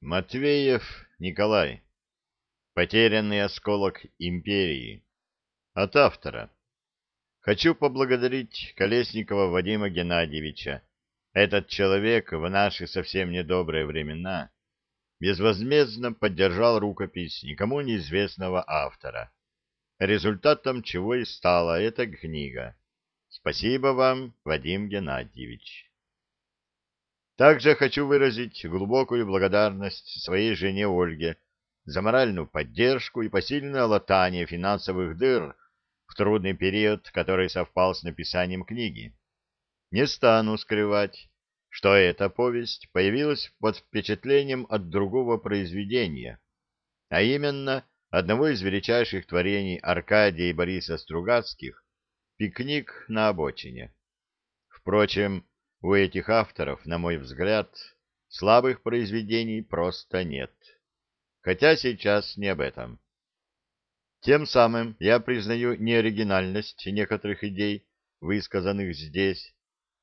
Матвеев Николай. Потерянный осколок империи. От автора. Хочу поблагодарить Колесникова Вадима Геннадьевича. Этот человек в наши совсем недобрые времена безвозмездно поддержал рукопись никому неизвестного автора, результатом чего и стала эта книга. Спасибо вам, Вадим Геннадьевич. Также хочу выразить глубокую благодарность своей жене Ольге за моральную поддержку и посильное латание финансовых дыр в трудный период, который совпал с написанием книги. Не стану скрывать, что эта повесть появилась под впечатлением от другого произведения, а именно одного из величайших творений Аркадия и Бориса Стругацких «Пикник на обочине». Впрочем, у этих авторов, на мой взгляд, слабых произведений просто нет. Хотя сейчас не об этом. Тем самым я признаю неоригинальность некоторых идей, высказанных здесь,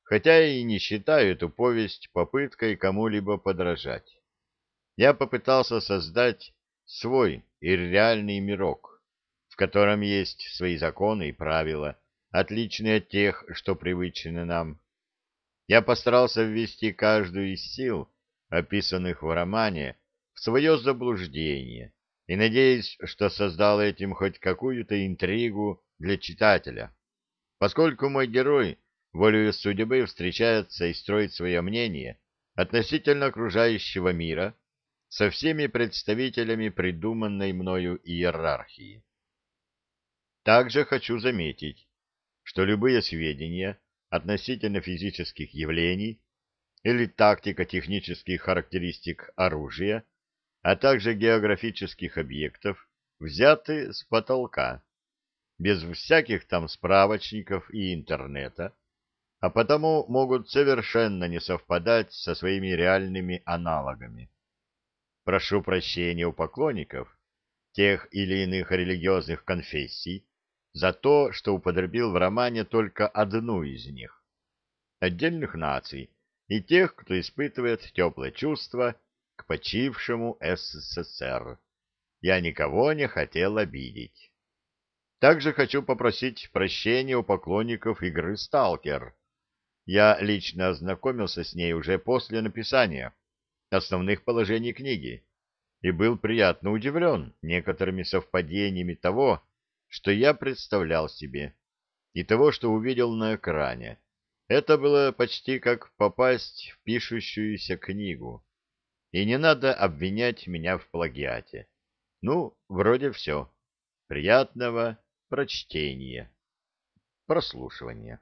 хотя и не считаю эту повесть попыткой кому-либо подражать. Я попытался создать свой и реальный мирок, в котором есть свои законы и правила, отличные от тех, что привычны нам. Я постарался ввести каждую из сил, описанных в романе, в свое заблуждение, и надеюсь, что создал этим хоть какую-то интригу для читателя. Поскольку мой герой волею судьбы встречается и строит свое мнение относительно окружающего мира со всеми представителями придуманной мною иерархии. Также хочу заметить, что любые сведения, относительно физических явлений или тактико-технических характеристик оружия, а также географических объектов, взяты с потолка, без всяких там справочников и интернета, а потому могут совершенно не совпадать со своими реальными аналогами. Прошу прощения у поклонников тех или иных религиозных конфессий, за то, что употребил в романе только одну из них. Отдельных наций и тех, кто испытывает теплое чувство к почившему СССР. Я никого не хотел обидеть. Также хочу попросить прощения у поклонников игры «Сталкер». Я лично ознакомился с ней уже после написания основных положений книги и был приятно удивлен некоторыми совпадениями того, что я представлял себе, и того, что увидел на экране. Это было почти как попасть в пишущуюся книгу. И не надо обвинять меня в плагиате. Ну, вроде все. Приятного прочтения. Прослушивания.